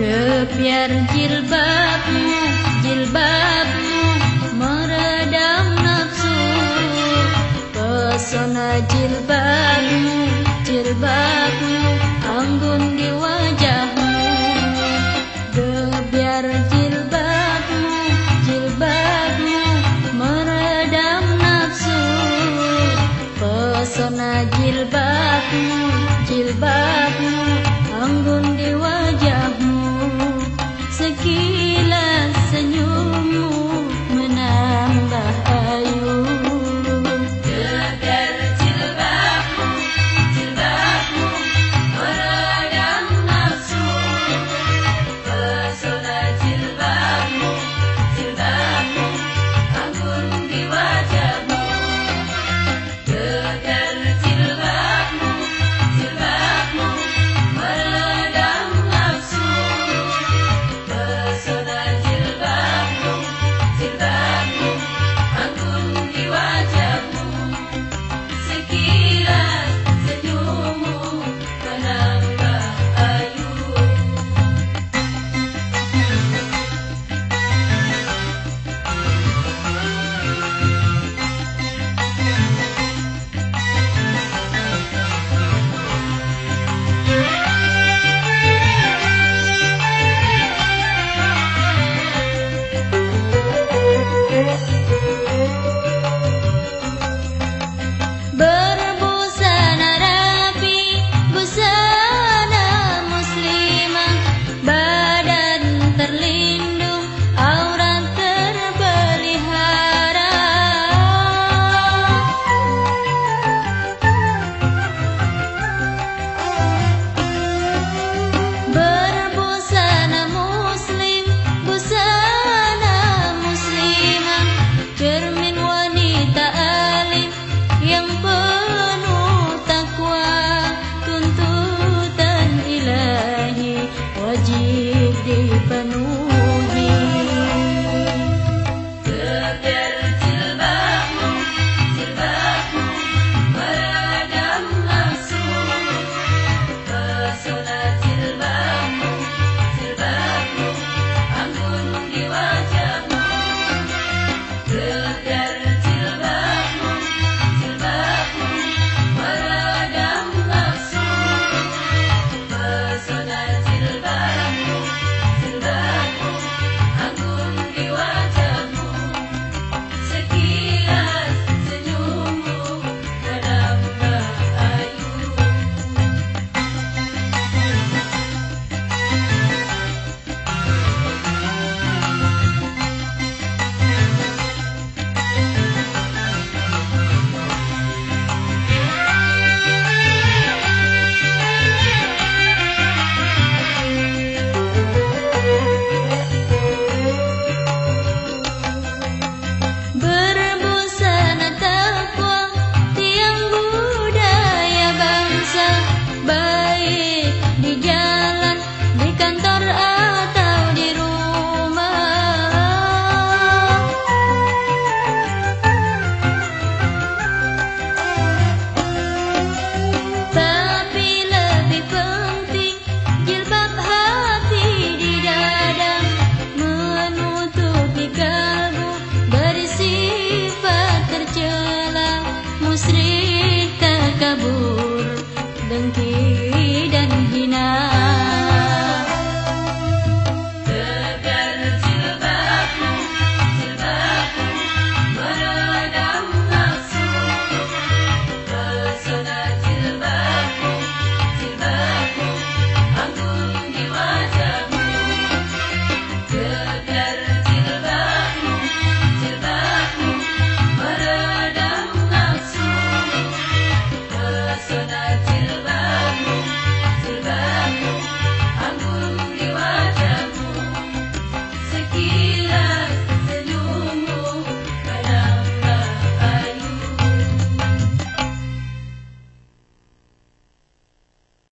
Kepiar jilbabmu, jilbabmu Meredam nafsu. Pesona jilbabmu, jilbabmu ದೀಪನೂ kabur dengki